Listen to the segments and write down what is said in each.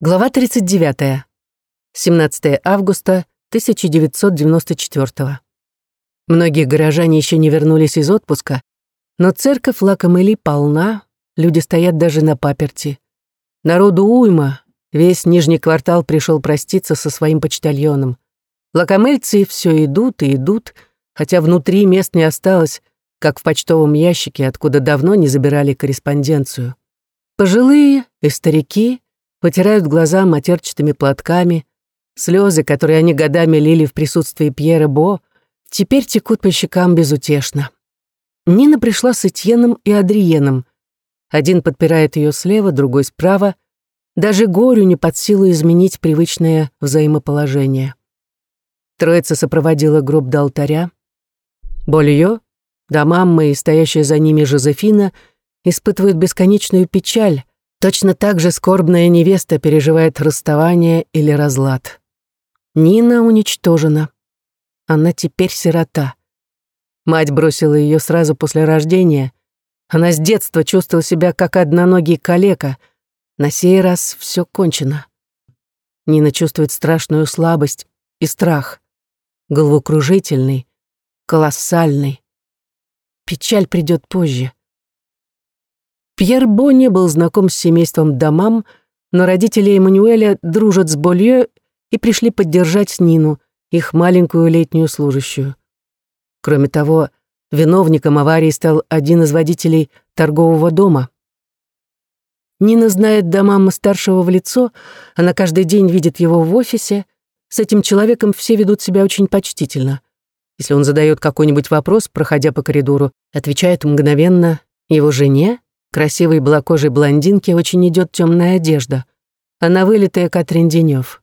Глава 39. 17 августа 1994. Многие горожане еще не вернулись из отпуска, но церковь Лакамели полна, люди стоят даже на паперти. Народу уйма, весь нижний квартал пришел проститься со своим почтальоном. Лакамельцы все идут и идут, хотя внутри мест не осталось, как в почтовом ящике, откуда давно не забирали корреспонденцию. Пожилые и старики — вытирают глаза матерчатыми платками. Слезы, которые они годами лили в присутствии Пьера Бо, теперь текут по щекам безутешно. Нина пришла с Этьеном и Адриеном. Один подпирает ее слева, другой справа. Даже горю не под силу изменить привычное взаимоположение. Троица сопроводила гроб до алтаря. Больё, да мамма и стоящая за ними Жозефина испытывают бесконечную печаль, Точно так же скорбная невеста переживает расставание или разлад. Нина уничтожена. Она теперь сирота. Мать бросила ее сразу после рождения. Она с детства чувствовала себя как одноногий калека. На сей раз все кончено. Нина чувствует страшную слабость и страх. Головокружительный, колоссальный. Печаль придет позже. Пьер Бо не был знаком с семейством Дамам, но родители Эммануэля дружат с Болье и пришли поддержать Нину, их маленькую летнюю служащую. Кроме того, виновником аварии стал один из водителей торгового дома. Нина знает Дамама старшего в лицо, она каждый день видит его в офисе. С этим человеком все ведут себя очень почтительно. Если он задает какой-нибудь вопрос, проходя по коридору, отвечает мгновенно его жене Красивой белокожей блондинке очень идет темная одежда. Она вылитая Катрин Денёв.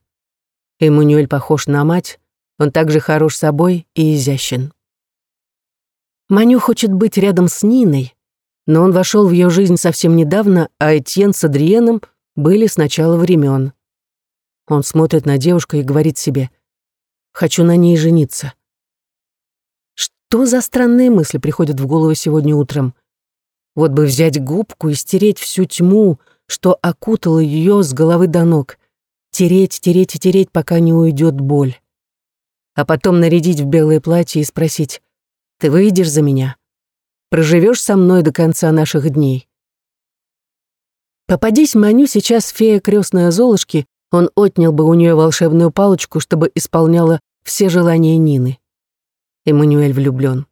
Эммануэль похож на мать, он также хорош собой и изящен. Маню хочет быть рядом с Ниной, но он вошел в ее жизнь совсем недавно, а Этьен с Адриеном были с начала времен. Он смотрит на девушку и говорит себе «Хочу на ней жениться». Что за странные мысли приходят в голову сегодня утром? Вот бы взять губку и стереть всю тьму, что окутала ее с головы до ног. Тереть, тереть и тереть, пока не уйдет боль. А потом нарядить в белое платье и спросить, «Ты выйдешь за меня? Проживешь со мной до конца наших дней?» Попадись Маню сейчас фея крестная Золушки, он отнял бы у нее волшебную палочку, чтобы исполняла все желания Нины. Эммануэль влюблен.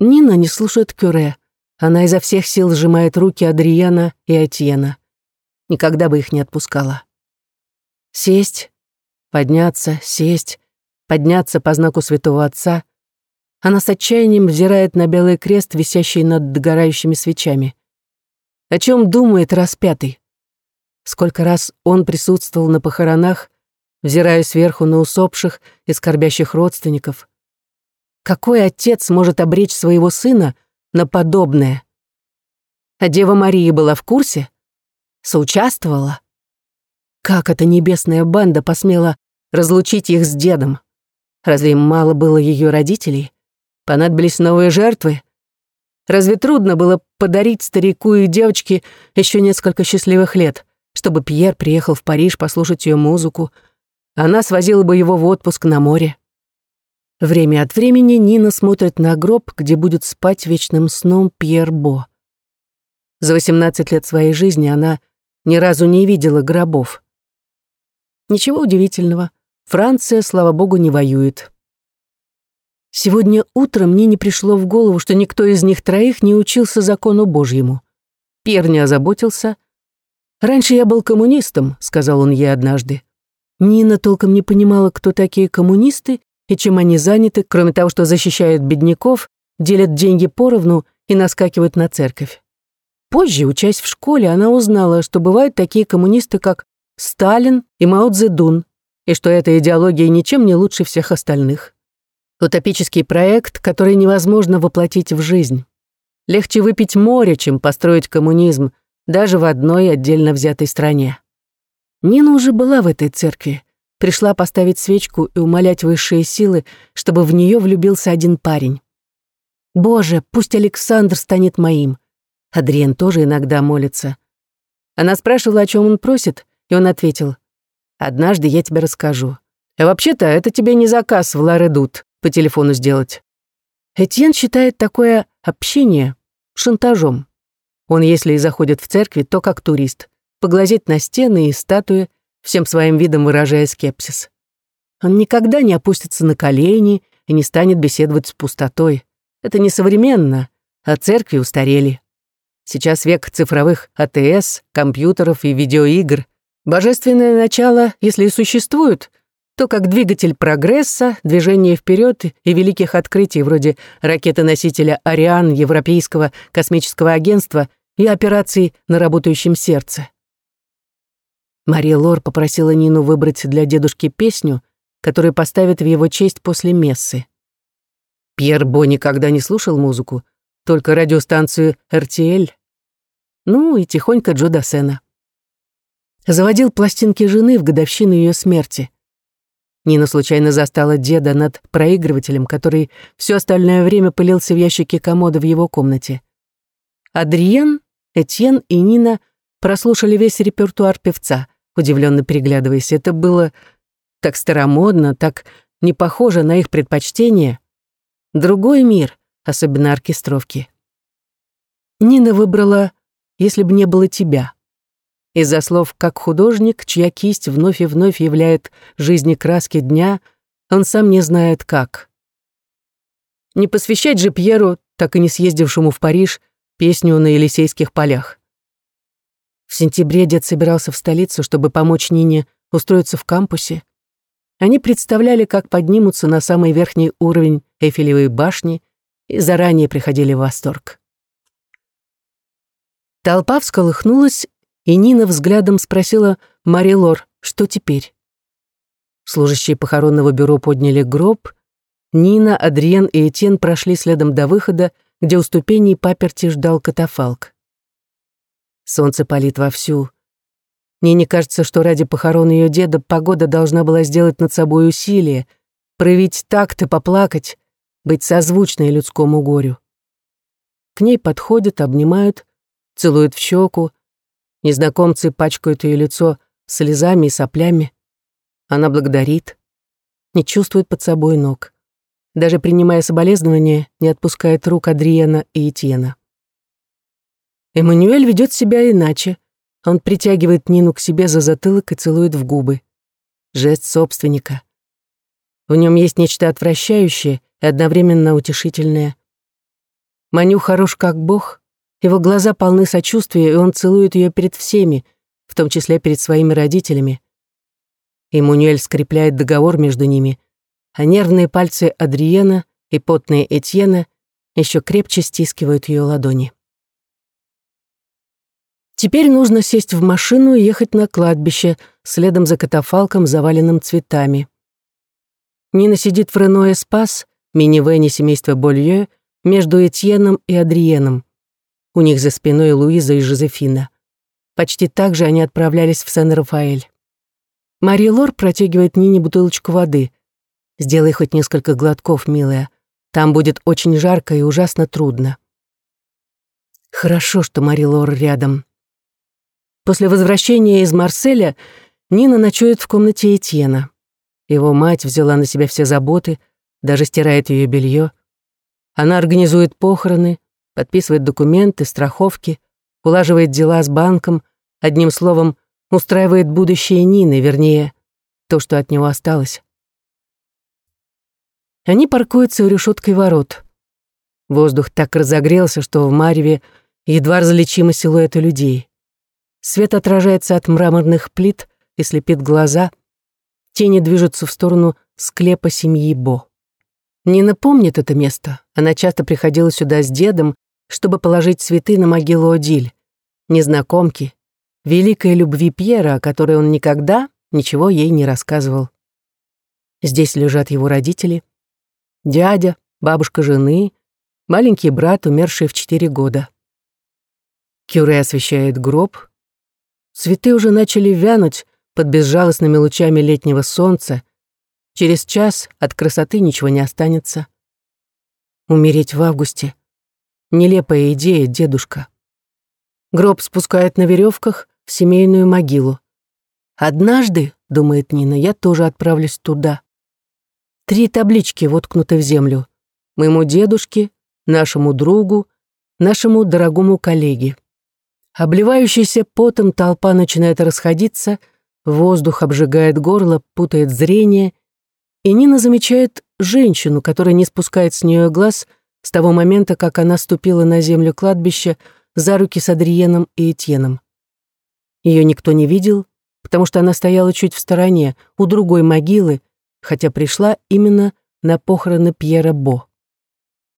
Нина не слушает Кюре. Она изо всех сил сжимает руки Адриана и Атьена. Никогда бы их не отпускала. Сесть, подняться, сесть, подняться по знаку святого отца. Она с отчаянием взирает на белый крест, висящий над догорающими свечами. О чем думает распятый? Сколько раз он присутствовал на похоронах, взирая сверху на усопших и скорбящих родственников. Какой отец может обречь своего сына — на подобное. А Дева Мария была в курсе? Соучаствовала? Как эта небесная банда посмела разлучить их с дедом? Разве мало было ее родителей? Понадобились новые жертвы? Разве трудно было подарить старику и девочке еще несколько счастливых лет, чтобы Пьер приехал в Париж послушать ее музыку, она свозила бы его в отпуск на море? Время от времени Нина смотрит на гроб, где будет спать вечным сном Пьер Бо. За 18 лет своей жизни она ни разу не видела гробов. Ничего удивительного, Франция, слава богу, не воюет. Сегодня утром мне не пришло в голову, что никто из них троих не учился закону Божьему. Пьер не озаботился. «Раньше я был коммунистом», — сказал он ей однажды. Нина толком не понимала, кто такие коммунисты, и чем они заняты, кроме того, что защищают бедняков, делят деньги поровну и наскакивают на церковь. Позже, учась в школе, она узнала, что бывают такие коммунисты, как Сталин и Мао Цзэдун, и что эта идеология ничем не лучше всех остальных. Утопический проект, который невозможно воплотить в жизнь. Легче выпить море, чем построить коммунизм, даже в одной отдельно взятой стране. Нина уже была в этой церкви, пришла поставить свечку и умолять высшие силы, чтобы в нее влюбился один парень. «Боже, пусть Александр станет моим!» Адриен тоже иногда молится. Она спрашивала, о чем он просит, и он ответил, «Однажды я тебе расскажу. А вообще-то это тебе не заказ в Ларедут по телефону сделать». Этьен считает такое общение шантажом. Он, если и заходит в церкви, то как турист, поглазеть на стены и статуи, всем своим видом выражая скепсис. Он никогда не опустится на колени и не станет беседовать с пустотой. Это не современно, а церкви устарели. Сейчас век цифровых АТС, компьютеров и видеоигр. Божественное начало, если и существует, то как двигатель прогресса, движения вперед и великих открытий вроде ракеты-носителя «Ариан» Европейского космического агентства и операций на работающем сердце. Мария Лор попросила Нину выбрать для дедушки песню, которую поставят в его честь после мессы. Пьер Бо никогда не слушал музыку, только радиостанцию RTL. Ну и тихонько Джо Дассена. Заводил пластинки жены в годовщину ее смерти. Нина случайно застала деда над проигрывателем, который все остальное время пылился в ящике комода в его комнате. Адриен, Этьен и Нина прослушали весь репертуар певца — удивленно переглядываясь. Это было так старомодно, так не похоже на их предпочтения. Другой мир, особенно оркестровки. Нина выбрала «Если бы не было тебя». Из-за слов «как художник, чья кисть вновь и вновь являет жизни краски дня», он сам не знает как. Не посвящать же Пьеру, так и не съездившему в Париж, песню на Елисейских полях. В сентябре дед собирался в столицу, чтобы помочь Нине устроиться в кампусе. Они представляли, как поднимутся на самый верхний уровень Эйфелевой башни и заранее приходили в восторг. Толпа всколыхнулась, и Нина взглядом спросила Мари Лор, что теперь. Служащие похоронного бюро подняли гроб. Нина, Адриен и Этьен прошли следом до выхода, где у ступеней паперти ждал катафалк. Солнце палит вовсю. Не кажется, что ради похорон ее деда погода должна была сделать над собой усилие, проявить такт и поплакать, быть созвучной людскому горю. К ней подходят, обнимают, целуют в щеку. Незнакомцы пачкают ее лицо слезами и соплями. Она благодарит, не чувствует под собой ног. Даже принимая соболезнования, не отпускает рук Адриена и Этьена. Эммануэль ведет себя иначе. Он притягивает Нину к себе за затылок и целует в губы. Жест собственника. В нем есть нечто отвращающее и одновременно утешительное. Маню хорош как бог, его глаза полны сочувствия, и он целует ее перед всеми, в том числе перед своими родителями. Эммануэль скрепляет договор между ними, а нервные пальцы Адриена и потные Этьена еще крепче стискивают ее ладони. Теперь нужно сесть в машину и ехать на кладбище, следом за катафалком, заваленным цветами. Нина сидит в Рено Эспас, минивэне семейства Болье, между Этьеном и Адриеном. У них за спиной Луиза и Жозефина. Почти так же они отправлялись в Сен-Рафаэль. Мария Лор протягивает Нине бутылочку воды. «Сделай хоть несколько глотков, милая. Там будет очень жарко и ужасно трудно». Хорошо, что Мари Лор рядом. После возвращения из Марселя Нина ночует в комнате Этьена. Его мать взяла на себя все заботы, даже стирает ее белье. Она организует похороны, подписывает документы, страховки, улаживает дела с банком, одним словом, устраивает будущее Нины, вернее, то, что от него осталось. Они паркуются у решеткой ворот. Воздух так разогрелся, что в Марьеве едва различимы силуэты людей. Свет отражается от мраморных плит и слепит глаза. Тени движутся в сторону склепа семьи Бо. Нина помнит это место. Она часто приходила сюда с дедом, чтобы положить цветы на могилу Одиль, незнакомки, великой любви Пьера, о которой он никогда ничего ей не рассказывал. Здесь лежат его родители, дядя, бабушка жены, маленький брат, умерший в четыре года. Кюре освещает гроб, Цветы уже начали вянуть под безжалостными лучами летнего солнца. Через час от красоты ничего не останется. Умереть в августе. Нелепая идея, дедушка. Гроб спускают на веревках в семейную могилу. Однажды, думает Нина, я тоже отправлюсь туда. Три таблички воткнуты в землю. Моему дедушке, нашему другу, нашему дорогому коллеге. Обливающаяся потом толпа начинает расходиться, воздух обжигает горло, путает зрение, и Нина замечает женщину, которая не спускает с нее глаз с того момента, как она ступила на землю кладбища за руки с Адриеном и Этьеном. Ее никто не видел, потому что она стояла чуть в стороне, у другой могилы, хотя пришла именно на похороны Пьера Бо.